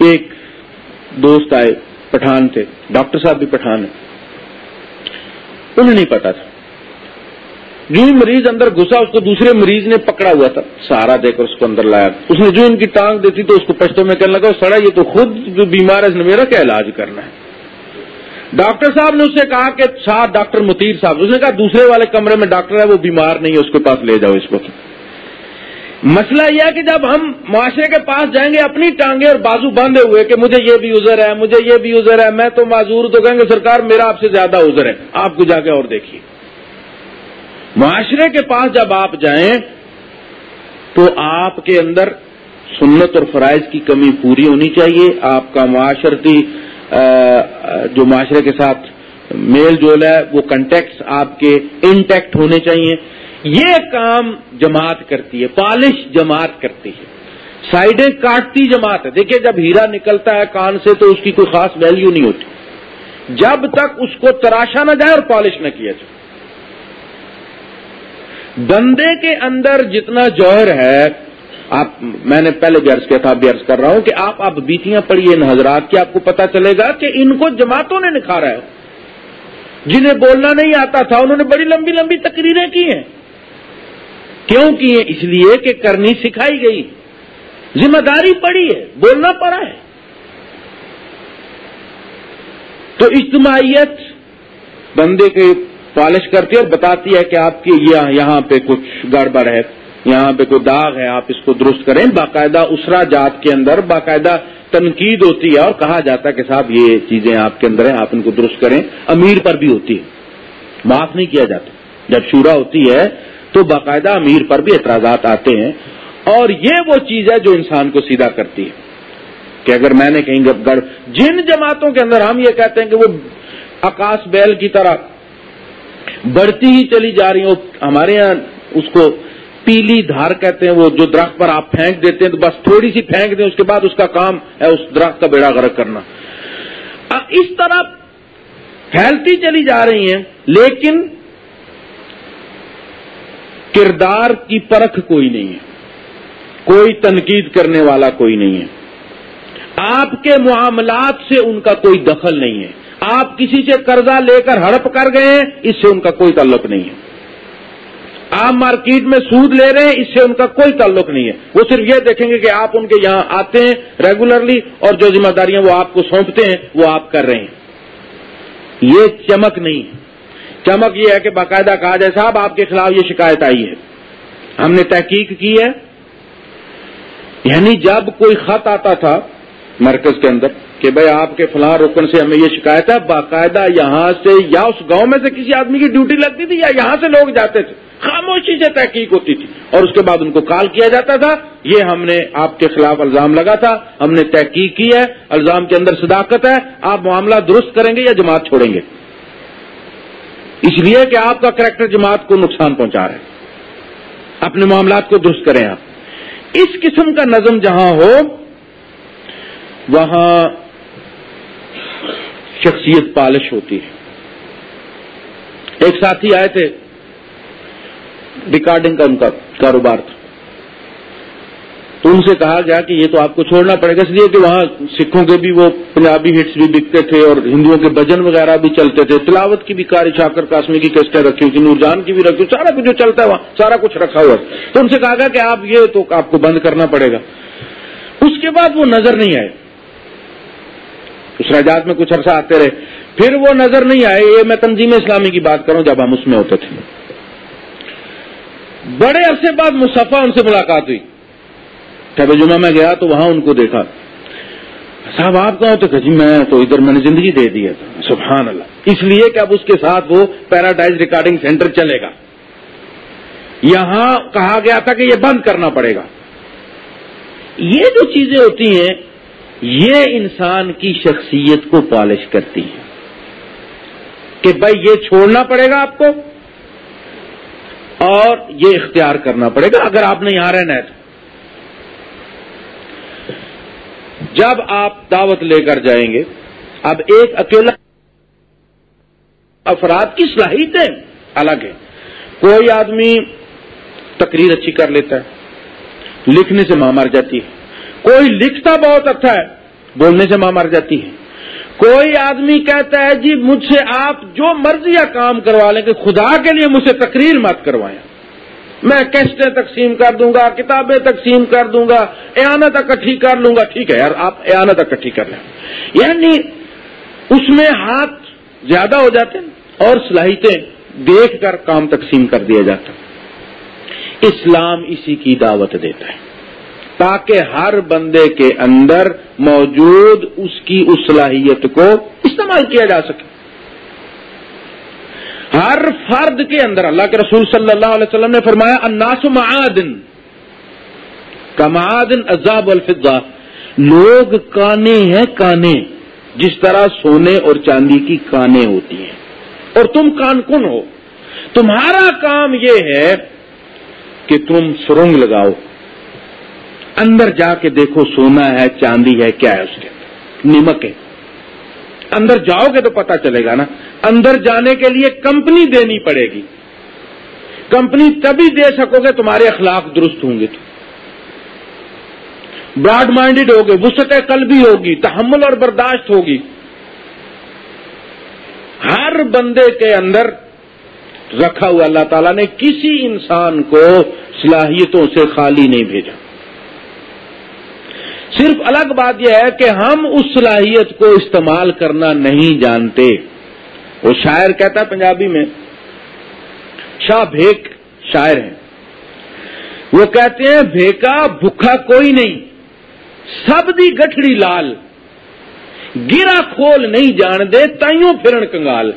ایک دوست آئے، پٹھان تھے، ڈاکٹر صاحب بھی پٹھان ہیں۔ انہیں نہیں پتا تھا۔ جو مریض اندر گھسا، اس کو دوسرے مریض نے پکڑا ہوا تھا۔ سارا دے کر اس کو اندر لایا۔ اس نے جو ان کی ٹانگ دیتی تو اس کو پشتوں میں کہنے لگا سڑا، یہ تو خود جو بیمار ہے، اس نے میرا کیا علاج کرنا ہے؟ ڈاکٹر صاحب نے اس سے کہا کہ ساتھ ڈاکٹر متیر صاحب، اس نے کہا دوسرے والے کمرے میں ڈاکٹر ہے، وہ بیمار نہیں ہے، اس کے پاس لے جاؤ اس کو مسئلہ یہ ہے کہ جب ہم معاشرے کے پاس جائیں گے، اپنی ٹانگیں اور بازو باندھے ہوئے کہ مجھے یہ بھی ازر ہے، مجھے یہ بھی ازر ہے، میں تو معذور تو کہیں گے، سرکار میرا آپ سے زیادہ ازر ہے۔ آپ کو جا کے اور دیکھیے۔ معاشرے کے پاس جب آپ جائیں تو آپ کے اندر سنت اور فرائض کی کمی پوری ہونی چاہیے۔ آپ کا معاشرتی جو معاشرے کے ساتھ میل جول ہے، وہ کنٹیکٹس آپ کے انٹیکٹ ہونے چاہیے۔ یہ کام جماعت کرتی ہے، پالش جماعت کرتی ہے۔ سائڈیں کاٹتی جماعت ہے۔ دیکھیے، جب ہیرا نکلتا ہے کان سے تو اس کی کوئی خاص ویلیو نہیں ہوتی۔ جب تک اس کو تراشا نہ جائے اور پالش نہ کیا جائے۔ بندے کے اندر جتنا جوہر ہے، آپ، میں نے پہلے بھی عرض کیا تھا اب بھی عرض کر رہا ہوں کہ آپ اب بیتیاں پڑھیے ان حضرات کی، آپ کو پتا چلے گا کہ ان کو جماعتوں نے نکھارا ہے۔ جنہیں بولنا نہیں آتا تھا، انہوں نے بڑی لمبی لمبی تقریریں کی ہیں۔ کیوں کی اس لیے کہ کرنی سکھائی گئی۔ ذمہ داری پڑی ہے، بولنا پڑا ہے۔ تو اجتماعیت بندے کے پالش کرتی ہے اور بتاتی ہے کہ آپ کی یہاں پہ کچھ گڑبڑ ہے، یہاں پہ کوئی داغ ہے، آپ اس کو درست کریں۔ باقاعدہ اسرا جات کے اندر باقاعدہ تنقید ہوتی ہے اور کہا جاتا ہے کہ صاحب یہ چیزیں آپ کے اندر ہیں، آپ ان کو درست کریں۔ امیر پر بھی ہوتی ہے۔ معاف نہیں کیا جاتا۔ جب شورا ہوتی ہے تو باقاعدہ امیر پر بھی اعتراضات آتے ہیں اور یہ وہ چیز ہے جو انسان کو سیدھا کرتی ہے کہ اگر میں نے کہیں گڑ جن جماعتوں کے اندر ہم یہ کہتے ہیں کہ وہ آکاش بیل کی طرح بڑھتی ہی چلی جا رہی ہوں ہمارے یہاں اس کو پیلی دھار کہتے ہیں، وہ جو درخت پر آپ پھینک دیتے ہیں تو بس تھوڑی سی پھینک دیں، اس کے بعد اس کا کام ہے اس درخت کا بیڑا غرق کرنا۔ اس طرح پھیلتی چلی جا رہی ہیں، لیکن کردار کی پرکھ کوئی نہیں ہے۔ کوئی تنقید کرنے والا کوئی نہیں ہے۔ آپ کے معاملات سے ان کا کوئی دخل نہیں ہے۔ آپ کسی سے قرضہ لے کر ہڑپ کر گئے ہیں، اس سے ان کا کوئی تعلق نہیں ہے۔ آپ مارکیٹ میں سود لے رہے ہیں، اس سے ان کا کوئی تعلق نہیں ہے۔ وہ صرف یہ دیکھیں گے کہ آپ ان کے یہاں آتے ہیں ریگولرلی اور جو ذمہ داریاں وہ آپ کو سونپتے ہیں، وہ آپ کر رہے ہیں۔ یہ چمک نہیں ہے۔ چمک یہ ہے کہ باقاعدہ کہا جائے صاحب، آپ کے خلاف یہ شکایت آئی ہے۔ ہم نے تحقیق کی ہے۔ یعنی جب کوئی خط آتا تھا مرکز کے اندر کہ بھائی آپ کے فلاں رکن سے ہمیں یہ شکایت ہے، باقاعدہ یہاں سے یا اس گاؤں میں سے کسی آدمی کی ڈیوٹی لگتی تھی یا یہاں سے لوگ جاتے تھے۔ خاموشی سے تحقیق ہوتی تھی اور اس کے بعد ان کو کال کیا جاتا تھا۔ یہ ہم نے آپ کے خلاف الزام لگا تھا۔ ہم نے تحقیق کی ہے۔ الزام کے اندر صداقت ہے۔ آپ معاملہ درست کریں گے یا جماعت چھوڑیں گے؟ اس لیے کہ آپ کا کریکٹر جماعت کو نقصان پہنچا رہے ہیں اپنے معاملات کو درست کریں آپ۔ اس قسم کا نظم جہاں ہو، وہاں شخصیت پالش ہوتی ہے۔ ایک ساتھی آئے تھے، ریکارڈنگ کا ان کا کاروبار تھا۔ تو ان سے کہا گیا کہ یہ تو آپ کو چھوڑنا پڑے گا، اس لیے کہ وہاں سکھوں کے بھی وہ پنجابی ہٹس بھی بکتے تھے اور ہندوؤں کے بجن وغیرہ بھی چلتے تھے۔ تلاوت کی بھی کاری شاکر کاسمی کی کیسٹیں رکھی ہوئی تھی نورجان کی بھی رکھی ہوئی، سارا کچھ جو چلتا ہے وہاں، سارا کچھ رکھا ہوا ہے۔ تو ان سے کہا گیا کہ آپ یہ تو آپ کو بند کرنا پڑے گا۔ اس کے بعد وہ نظر نہیں آئے۔ اس رجات میں کچھ عرصہ آتے رہے۔ پھر وہ نظر نہیں آئے۔ یہ میں تنظیم اسلامی کی بات کروں، جب ہم اس میں ہوتے تھے۔ بڑے عرصے بعد مصطفیٰ ان سے ملاقات ہوئی۔ کب جمعہ میں گیا تو وہاں ان کو دیکھا۔ صاحب، آپ کہاں ہوتے؟ جی میں تو ادھر میں نے زندگی دے دی ہے۔ سبحان اللہ۔ اس لیے کہ اب اس کے ساتھ وہ پیراڈائز ریکارڈنگ سینٹر چلے گا۔ یہاں کہا گیا تھا کہ یہ بند کرنا پڑے گا۔ یہ جو چیزیں ہوتی ہیں، یہ انسان کی شخصیت کو پالش کرتی ہیں۔ کہ بھائی، یہ چھوڑنا پڑے گا آپ کو اور یہ اختیار کرنا پڑے گا۔ اگر آپ نے یہاں رہنا ہے تو۔ جب آپ دعوت لے کر جائیں گے، اب ایک اکیلا افراد کی صلاحیتیں الگ ہیں کوئی آدمی تقریر اچھی کر لیتا ہے، لکھنے سے ماں مر جاتی ہے۔ کوئی لکھتا بہت اچھا ہے، بولنے سے ماں مر جاتی ہے۔ کوئی آدمی کہتا ہے جی مجھ سے آپ جو مرضی یا کام کروا لیں کہ خدا کے لیے مجھ سے تقریر مت کروائیں۔ میں کیسٹیں تقسیم کر دوں گا، کتابیں تقسیم کر دوں گا، اعانت اکٹھی کر لوں گا۔ ٹھیک ہے یار، آپ اعانت اکٹھی کر لیں۔ یعنی اس میں ہاتھ زیادہ ہو جاتے ہیں اور صلاحیتیں دیکھ کر کام تقسیم کر دیا جاتا اسلام اسی کی دعوت دیتا ہے۔ تاکہ ہر بندے کے اندر موجود اس کی اس صلاحیت کو استعمال کیا جا سکے۔ ہر فرد کے اندر اللہ کے رسول صلی اللہ علیہ وسلم نے فرمایا اناس معادن۔ کا معادن عذاب الفضا لوگ کانے ہیں کانے، جس طرح سونے اور چاندی کی کانے ہوتی ہیں۔ اور تم کان کن ہو؟ تمہارا کام یہ ہے کہ تم سرنگ لگاؤ۔ اندر جا کے دیکھو سونا ہے، چاندی ہے، کیا ہے اس کے نمک ہے۔ اندر جاؤ گے تو پتا چلے گا نا۔ اندر جانے کے لیے کمپنی دینی پڑے گی۔ کمپنی تبھی دے سکو گے تمہارے اخلاق درست ہوں گے تو۔ براڈ مائنڈیڈ ہوگے وسط قلبی ہوگی، تحمل اور برداشت ہوگی۔ ہر بندے کے اندر رکھا ہوا اللہ تعالیٰ نے کسی انسان کو صلاحیتوں سے خالی نہیں بھیجا۔ صرف الگ بات یہ ہے کہ ہم اس صلاحیت کو استعمال کرنا نہیں جانتے۔ وہ شاعر کہتا ہے پنجابی میں، شاہ بھیک شاعر ہیں۔ وہ کہتے ہیں، بھیکا بھوکا کوئی نہیں، سب دی گٹھڑی لال، گرا کھول نہیں جان دے، تائیوں پھرن کنگال۔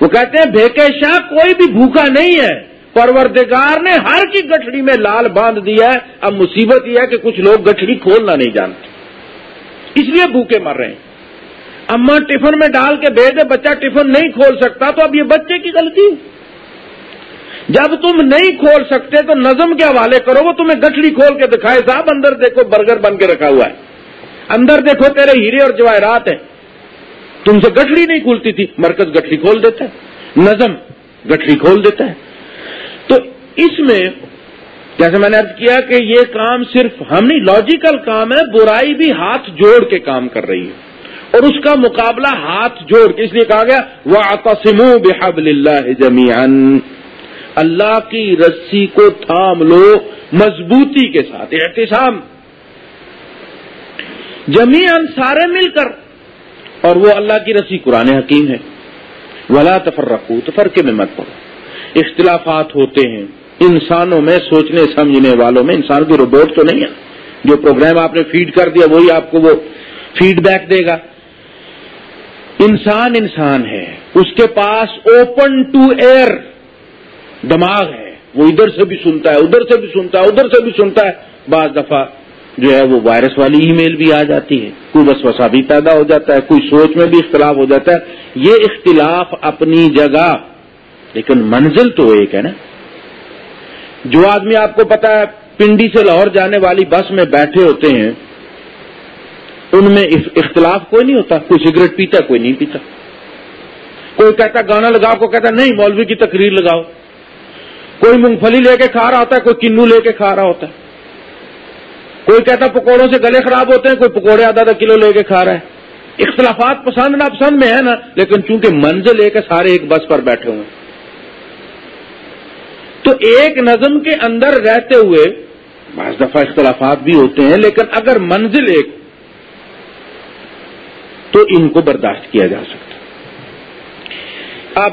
وہ کہتے ہیں، بھیکے شاہ کوئی بھی بھوکا نہیں ہے۔ پروردگار نے ہر کی گٹھڑی میں لال باندھ دیا ہے۔ اب مصیبت یہ ہے کہ کچھ لوگ گٹھڑی کھولنا نہیں جانتے۔ اس لیے بھوکے مر رہے ہیں۔ اما ٹفن میں ڈال کے بھیج دے، بچہ ٹفن نہیں کھول سکتا تو اب یہ بچے کی غلطی۔ جب تم نہیں کھول سکتے تو نظم کے حوالے کرو، وہ تمہیں گٹھڑی کھول کے دکھائے۔ صاحب، اندر دیکھو، برگر بن کے رکھا ہوا ہے۔ اندر دیکھو، تیرے ہیرے اور جواہرات ہیں۔ تم سے گٹھڑی نہیں کھولتی تھی، مرکز گٹھڑی کھول دیتا ہے۔ نظم گٹھڑی کھول دیتا ہے۔ اس میں جیسے میں نے ارد کیا کہ یہ کام صرف ہم نہیں لاجیکل کام ہے، برائی بھی ہاتھ جوڑ کے کام کر رہی ہے۔ اور اس کا مقابلہ ہاتھ جوڑ کے اس لیے کہا گیا؟ وہ آتسم بحب اللہ جمیان اللہ کی رسی کو تھام لو مضبوطی کے ساتھ احتسام جمیان سارے مل کر۔ اور وہ اللہ کی رسی، قرآن حکیم ہے۔ ولا تفر رکھو تو فرقے میں مت پڑو۔ اختلافات ہوتے ہیں۔ انسانوں میں سوچنے سمجھنے والوں میں، انسان کی روبوٹ تو نہیں ہے۔ جو پروگرام آپ نے فیڈ کر دیا، وہی آپ کو وہ فیڈ بیک دے گا۔ انسان انسان ہے۔ اس کے پاس اوپن ٹو ایئر دماغ ہے۔ وہ ادھر سے بھی سنتا ہے، ادھر سے بھی سنتا ہے، ادھر سے بھی سنتا ہے۔ بعض دفعہ جو ہے، وہ وائرس والی ای میل بھی آ جاتی ہے۔ کوئی وسوسہ بھی پیدا ہو جاتا ہے، کوئی سوچ میں بھی اختلاف ہو جاتا ہے۔ یہ اختلاف اپنی جگہ، لیکن منزل تو ایک ہے نا۔ جو آدمی آپ کو پتا ہے پنڈی سے لاہور جانے والی بس میں بیٹھے ہوتے ہیں، ان میں اختلاف کوئی نہیں ہوتا، کوئی سگریٹ پیتا، کوئی نہیں پیتا۔ کوئی کہتا گانا لگاؤ کو کہتا نہیں، مولوی کی تقریر لگاؤ۔ کوئی مونگ پھلی لے کے کھا رہا ہوتا ہے، کوئی کنو لے کے کھا رہا ہوتا ہے۔ کوئی کہتا پکوڑوں سے گلے خراب ہوتے ہیں، کوئی پکوڑے آدھا آدھا کلو لے کے کھا رہا ہے۔ اختلافات پسند نہ پسند میں ہے نا، لیکن چونکہ منزل لے کے سارے ایک بس پر بیٹھے ہوئے ہیں۔ تو ایک نظم کے اندر رہتے ہوئے بعض دفعہ اختلافات بھی ہوتے ہیں، لیکن اگر منزل ایک، تو ان کو برداشت کیا جا سکتا اب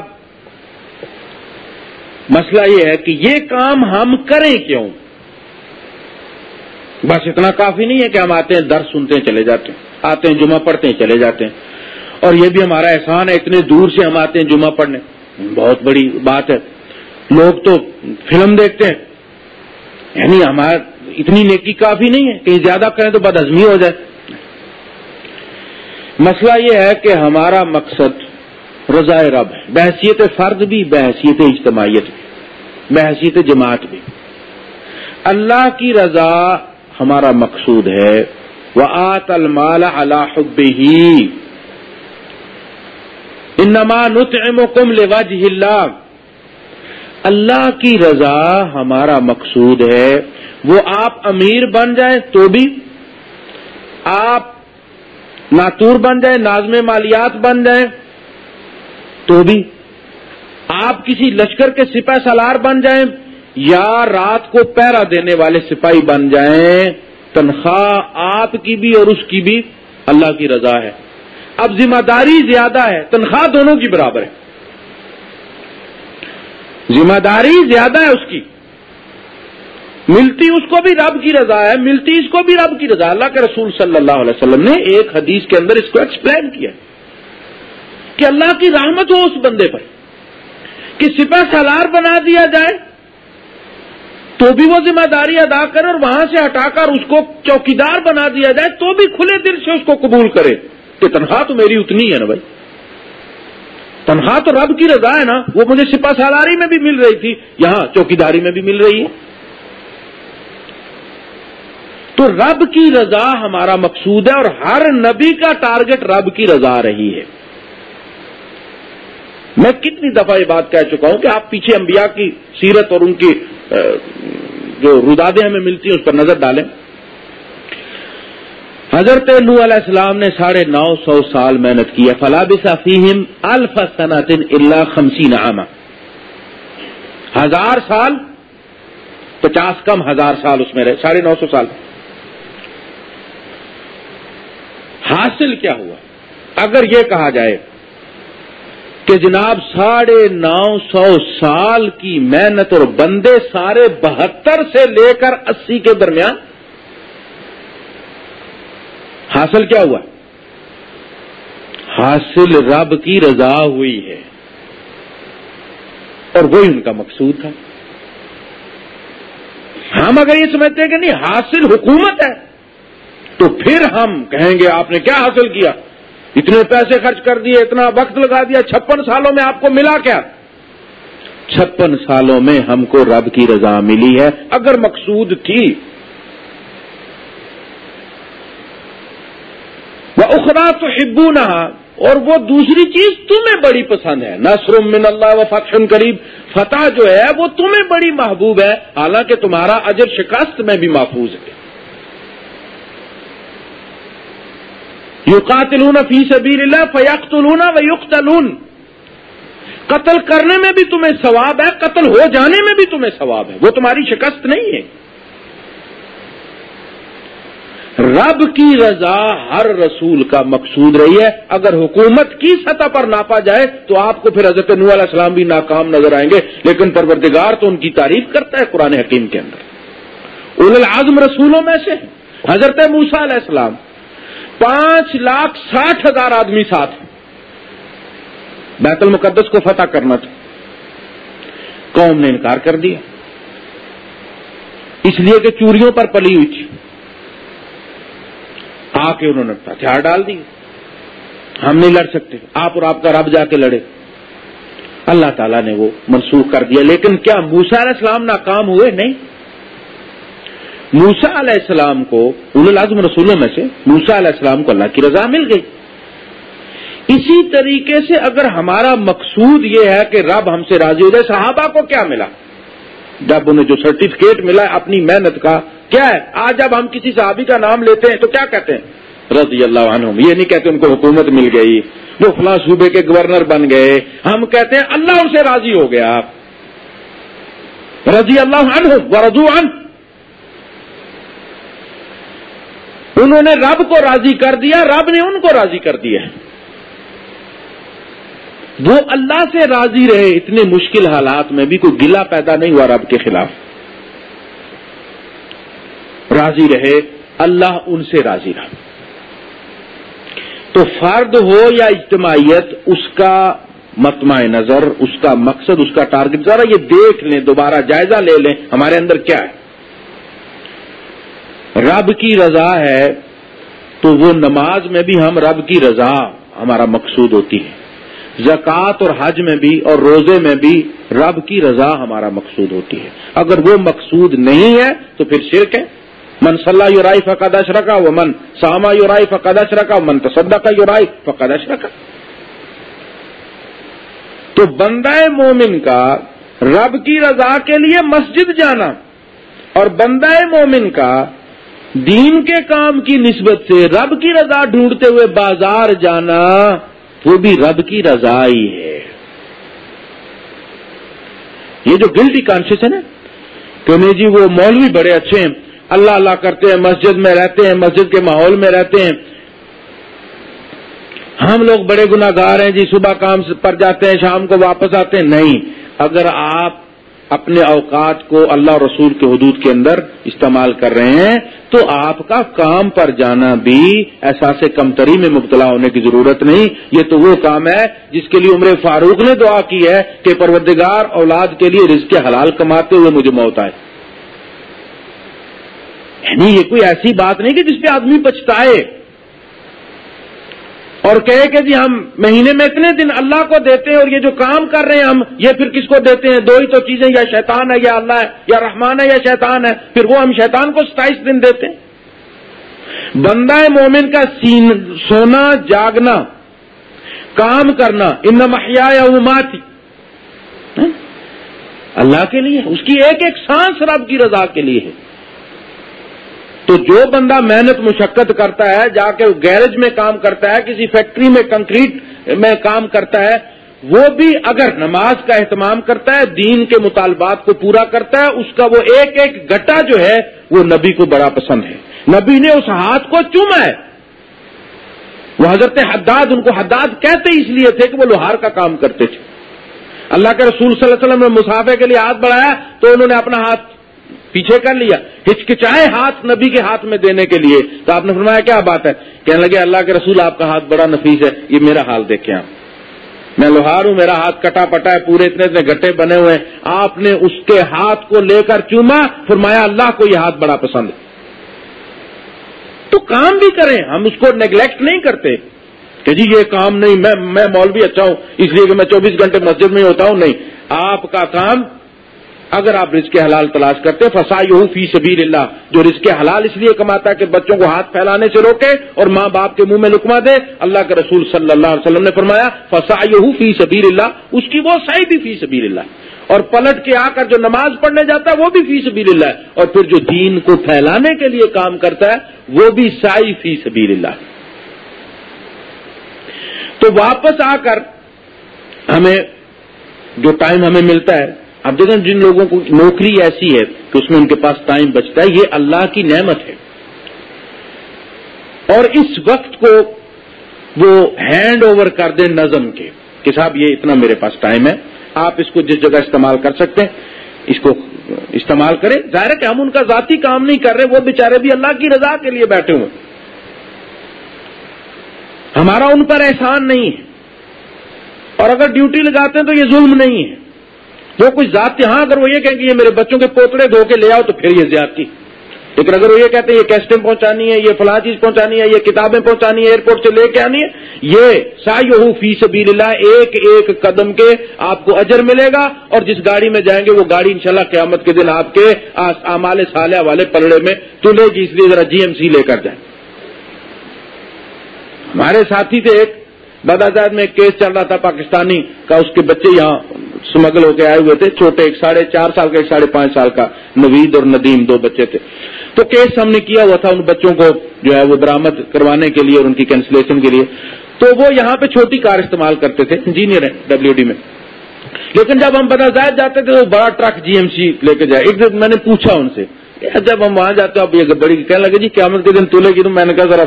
مسئلہ یہ ہے کہ یہ کام ہم کریں کیوں؟ بس اتنا کافی نہیں ہے کہ ہم آتے ہیں، درس سنتے ہیں، چلے جاتے ہیں۔ آتے ہیں، جمعہ پڑھتے ہیں، چلے جاتے ہیں۔ اور یہ بھی ہمارا احسان ہے، اتنے دور سے ہم آتے ہیں جمعہ پڑھنے۔ بہت بڑی بات ہے۔ لوگ تو فلم دیکھتے ہیں۔ یعنی ہمارا اتنی نیکی کافی نہیں ہے، کہیں زیادہ کریں تو بد ہزمی ہو جائے۔ مسئلہ یہ ہے کہ ہمارا مقصد رضا رب ہے، بحثیت فرد بھی، بحثیت اجتماعیت بھی، بحثیت جماعت بھی۔ اللہ کی رضا ہمارا مقصود ہے۔ وہ آت المال اللہ ہی انما نطعمکم لوجہ اللہ۔ اللہ کی رضا ہمارا مقصود ہے۔ وہ آپ امیر بن جائیں تو بھی۔ آپ ناتور بن جائیں، نازم مالیات بن جائیں تو بھی۔ آپ کسی لشکر کے سپاہ سالار بن جائیں یا رات کو پیرا دینے والے سپاہی بن جائیں، تنخواہ آپ کی بھی اور اس کی بھی اللہ کی رضا ہے۔ اب ذمہ داری زیادہ ہے، تنخواہ دونوں کی برابر ہے۔ ذمہ داری زیادہ ہے اس کی۔ ملتی اس کو بھی رب کی رضا ہے، ملتی اس کو بھی رب کی رضا اللہ کے رسول صلی اللہ علیہ وسلم نے ایک حدیث کے اندر اس کو ایکسپلین کیا کہ اللہ کی رحمت ہو اس بندے پر۔ کہ سپہ سالار بنا دیا جائے تو بھی وہ ذمہ داری ادا کرے اور وہاں سے ہٹا کر اس کو چوکیدار بنا دیا جائے تو بھی کھلے دل سے اس کو قبول کرے۔ کہ تنخواہ تو میری اتنی ہے نا بھائی۔ تنخواہ تو رب کی رضا ہے نا، وہ مجھے سپا سالاری میں بھی مل رہی تھی، یہاں چوکیداری میں بھی مل رہی ہے۔ تو رب کی رضا ہمارا مقصود ہے اور ہر نبی کا ٹارگٹ رب کی رضا رہی ہے۔ میں کتنی دفعہ یہ بات کہہ چکا ہوں کہ آپ پیچھے انبیاء کی سیرت اور ان کی جو ردادیں ہمیں ملتی ہیں، اس پر نظر ڈالیں۔ حضرت نو علیہ السلام نے ساڑھے نو سو سال محنت کی ہے۔ فلاب فیم الف اللہ خمسی نامہ ہزار سال، پچاس کم ہزار سال اس میں رہے، ساڑھے نو سو سال۔ حاصل کیا ہوا؟ اگر یہ کہا جائے کہ جناب ساڑھے نو سو سال کی محنت اور بندے سارے بہتر سے لے کر اسی کے درمیان حاصل کیا ہوا؟ حاصل رب کی رضا ہوئی ہے۔ اور وہی ان کا مقصود تھا۔ ہم اگر یہ سمجھتے ہیں کہ نہیں، حاصل حکومت ہے، تو پھر ہم کہیں گے، آپ نے کیا حاصل کیا؟ اتنے پیسے خرچ کر دیے، اتنا وقت لگا دیا، چھپن سالوں میں آپ کو ملا کیا؟ چھپن سالوں میں ہم کو رب کی رضا ملی ہے۔ اگر مقصود تھی وہ اخرا تو ہبو اور وہ دوسری چیز تمہیں بڑی پسند ہے۔ نصر من اللہ و فتح قریب فتح جو ہے وہ تمہیں بڑی محبوب ہے۔ حالانکہ تمہارا اجر شکست میں بھی محفوظ ہے۔ یو قاتلون فی سبیل اللہ فیقتلون و یقتلون قتل کرنے میں بھی تمہیں ثواب ہے، قتل ہو جانے میں بھی تمہیں ثواب ہے۔ وہ تمہاری شکست نہیں ہے۔ رب کی رضا ہر رسول کا مقصود رہی ہے۔ اگر حکومت کی سطح پر ناپا جائے تو آپ کو پھر حضرت نو علیہ السلام بھی ناکام نظر آئیں گے۔ لیکن پروردگار تو ان کی تعریف کرتا ہے قرآن حکیم کے اندر۔ اول العظم رسولوں میں سے حضرت موسا علیہ السلام پانچ لاکھ ساٹھ ہزار آدمی ساتھ بیت المقدس کو فتح کرنا تھا۔ قوم نے انکار کر دیا۔ اس لیے کہ چوریوں پر پلی ہوئی تھی۔ آ کے انہوں نے ہتھیار ڈال دیے ہم نہیں لڑ سکتے۔ آپ اور آپ کا رب جا کے لڑے۔ اللہ تعالیٰ نے وہ منسوخ کر دیا۔ لیکن کیا موسا علیہ السلام ناکام ہوئے؟ نہیں۔ موسا علیہ السلام کو العظم رسولوں میں سے موسا علیہ السلام کو اللہ کی رضا مل گئی۔ اسی طریقے سے اگر ہمارا مقصود یہ ہے کہ رب ہم سے راضی ہو جائے، صحابہ کو کیا ملا؟ جب انہیں جو سرٹیفکیٹ ملا، اپنی محنت کا کیا ہے؟ آج جب ہم کسی صحابی کا نام لیتے ہیں تو کیا کہتے ہیں؟ رضی اللہ عنہم، یہ نہیں کہتے ان کو حکومت مل گئی، وہ فلاں صوبے کے گورنر بن گئے۔ ہم کہتے ہیں اللہ ان سے راضی ہو گیا۔ رضی اللہ عنہم ورضو عن انہوں نے رب کو راضی کر دیا، رب نے ان کو راضی کر دیا۔ وہ اللہ سے راضی رہے، اتنے مشکل حالات میں بھی کوئی گلا پیدا نہیں ہوا رب کے خلاف۔ راضی رہے، اللہ ان سے راضی رہا۔ تو فرد ہو یا اجتماعیت، اس کا متمع نظر، اس کا مقصد، اس کا ٹارگٹ، ذرا یہ دیکھ لیں، دوبارہ جائزہ لے لیں، ہمارے اندر کیا ہے؟ رب کی رضا ہے، تو وہ نماز میں بھی ہم رب کی رضا، ہمارا مقصود ہوتی ہے۔ زکوٰۃ اور حج میں بھی اور روزے میں بھی رب کی رضا، ہمارا مقصود ہوتی ہے۔ اگر وہ مقصود نہیں ہے، تو پھر شرک ہے۔ من صلاح یورائی فقد اشرکا وہ من ساما یورائی فقد اشرکا من تصدہ کا یورائی فقد اشرکا تو بندہ مومن کا رب کی رضا کے لیے مسجد جانا اور بندہ مومن کا دین کے کام کی نسبت سے رب کی رضا ڈھونڈتے ہوئے بازار جانا، وہ بھی رب کی رضا ہی ہے۔ یہ جو گلٹی کانشیس ہے نا، کہ نہیں جی وہ مولوی بڑے اچھے ہیں۔ اللہ اللہ کرتے ہیں، مسجد میں رہتے ہیں، مسجد کے ماحول میں رہتے ہیں۔ ہم لوگ بڑے گناگار ہیں جی صبح کام پر جاتے ہیں، شام کو واپس آتے ہیں۔ نہیں، اگر آپ اپنے اوقات کو اللہ رسول کے حدود کے اندر استعمال کر رہے ہیں، تو آپ کا کام پر جانا بھی احساس کمتری میں مبتلا ہونے کی ضرورت نہیں۔ یہ تو وہ کام ہے جس کے لیے عمر فاروق نے دعا کی ہے کہ پروردگار اولاد کے لیے رزق حلال کماتے ہوئے مجھے موت آئے۔ یعنی یہ کوئی ایسی بات نہیں کہ جس پہ آدمی پچھتائے۔ اور کہے کہ جی ہم مہینے میں اتنے دن اللہ کو دیتے ہیں اور یہ جو کام کر رہے ہیں ہم، یہ پھر کس کو دیتے ہیں؟ دو ہی تو چیزیں، یا شیطان ہے، یا اللہ ہے، یا رحمان ہے، یا شیطان ہے۔ پھر وہ ہم شیطان کو ستائیس دن دیتے ہیں۔ بندہ مومن کا سین، سونا، جاگنا، کام کرنا ان محیا یا اماتی ہاں؟ اللہ کے لیے، اس کی ایک ایک سانس رب کی رضا کے لیے ہے۔ تو جو بندہ محنت مشقت کرتا ہے، جا کے گیرج میں کام کرتا ہے، کسی فیکٹری میں کنکریٹ میں کام کرتا ہے، وہ بھی اگر نماز کا اہتمام کرتا ہے، دین کے مطالبات کو پورا کرتا ہے، اس کا وہ ایک ایک گٹا جو ہے، وہ نبی کو بڑا پسند ہے۔ نبی نے اس ہاتھ کو چوما ہے۔ وہ حضرت حداد، ان کو حداد کہتے اس لیے تھے کہ وہ لوہار کا کام کرتے تھے۔ اللہ کے رسول صلی اللہ علیہ وسلم نے مسافے کے لیے ہاتھ بڑھایا تو انہوں نے اپنا ہاتھ پیچھے کر لیا، ہچکچائے ہاتھ نبی کے ہاتھ میں دینے کے لیے۔ تو آپ نے فرمایا، کیا بات ہے؟ کہنے لگے، اللہ کے رسول، آپ کا ہاتھ بڑا نفیس ہے، یہ میرا حال دیکھیں آپ۔ میں لوہار ہوں، میرا ہاتھ کٹا پٹا ہے، پورے اتنے اتنے گٹے بنے ہوئے ہیں۔ آپ نے اس کے ہاتھ کو لے کر چوما، فرمایا، اللہ کو یہ ہاتھ بڑا پسند ہے۔ تو کام بھی کریں، ہم اس کو نیگلیکٹ نہیں کرتے۔ کہ جی یہ کام نہیں، میں میں مولوی اچھا ہوں، اس لیے کہ میں چوبیس گھنٹے مسجد میں ہوتا ہوں، نہیں۔ آپ کا کام اگر آپ رزق حلال تلاش کرتے فسا یہ فی سبیل اللہ جو رزق حلال اس لیے کماتا ہے کہ بچوں کو ہاتھ پھیلانے سے روکے اور ماں باپ کے منہ میں لکما دے۔ اللہ کے رسول صلی اللہ علیہ وسلم نے فرمایا فسا یہ فی سبیل اللہ اس کی وہ سائی بھی فی سبیل اللہ۔ اور پلٹ کے آ کر جو نماز پڑھنے جاتا ہے، وہ بھی فی سبیل اللہ۔ ہے اور پھر جو دین کو پھیلانے کے لیے کام کرتا ہے، وہ بھی سائی فی سبیل اللہ۔ تو واپس آ کر ہمیں جو ٹائم ہمیں ملتا ہے اب دیکھیں جن لوگوں کو نوکری ایسی ہے کہ اس میں ان کے پاس ٹائم بچتا ہے، یہ اللہ کی نعمت ہے۔ اور اس وقت کو وہ ہینڈ اوور کر دیں نظم کے کہ صاحب، یہ اتنا میرے پاس ٹائم ہے، آپ اس کو جس جگہ استعمال کر سکتے ہیں، اس کو استعمال کریں۔ ظاہر ہے کہ ہم ان کا ذاتی کام نہیں کر رہے، وہ بےچارے بھی اللہ کی رضا کے لیے بیٹھے ہوئے۔ ہمارا ان پر احسان نہیں ہے۔ اور اگر ڈیوٹی لگاتے ہیں تو یہ ظلم نہیں ہے۔ وہ کچھ ذات ہاں اگر وہ یہ کہیں کہ یہ میرے بچوں کے پوتڑے دھو کے لے آؤ تو پھر یہ زیادتی لیکن اگر وہ یہ کہتے ہیں یہ کیسٹیں پہنچانی ہے یہ فلاں چیز پہنچانی ہے یہ کتابیں پہنچانی ہے ایئرپورٹ سے لے کے آنی ہے یہ سا فی سبیل اللہ ایک ایک قدم کے آپ کو اجر ملے گا اور جس گاڑی میں جائیں گے وہ گاڑی انشاءاللہ قیامت کے دن آپ کے امال سالیہ والے پلڑے میں تلے گی، اس لیے ذرا جی ایم سی لے کر جائیں۔ ہمارے ساتھی تھے ایک بدازاد میں ایک کیس چل رہا تھا پاکستانی کا، اس کے بچے یہاں سمگل ہو کے آئے ہوئے تھے، چھوٹے ایک ساڑھے چار سال کا، ایک ساڑھے پانچ سال کا نوید اور ندیم دو بچے تھے۔ تو کیس ہم نے کیا ہوا تھا ان بچوں کو جو ہے وہ برامد کروانے کے لیے اور ان کی کینسلیشن کے لیے۔ تو وہ یہاں پہ چھوٹی کار استعمال کرتے تھے انجینئر ہیں ڈبلو ڈی میں۔ لیکن جب ہم بدازاد جاتے تھے تو بڑا ٹرک جی ایم سی لے کے جائے۔ ایک دن میں نے پوچھا ان سے جب ہم وہاں جاتے اب یہ بڑی کہنے لگے جی قیامت کے دن تلے گی تو میں نے کہا، ذرا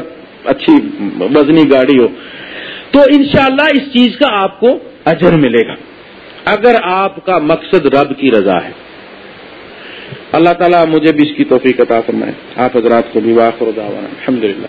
اچھی وزنی گاڑی ہو۔ تو انشاءاللہ اس چیز کا آپ کو اجر ملے گا۔ اگر آپ کا مقصد رب کی رضا ہے۔ اللہ تعالیٰ مجھے بھی اس کی توفیق عطا فرمائے۔ آپ حضرات کو بھی واخر دعوانا۔ الحمد للہ